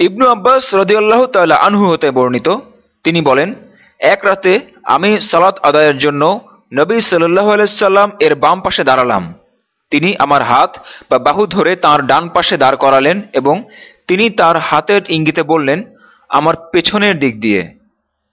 ইবনু আব্বাস রদিয়াল্লাহ তাল্লাহ আনহু হতে বর্ণিত। তিনি বলেন, এক রাতে আমি সালাত আদায়ের জন্য নবী সাল্লাহ আলাইসাল্লাম এর বাম পাশে দাঁড়ালাম। তিনি আমার হাত বা বাহু ধরে তার ডান পাশে দাঁড় করালেন এবং তিনি তার হাতের ইঙ্গিতে বললেন, আমার পেছনের দিক দিয়ে।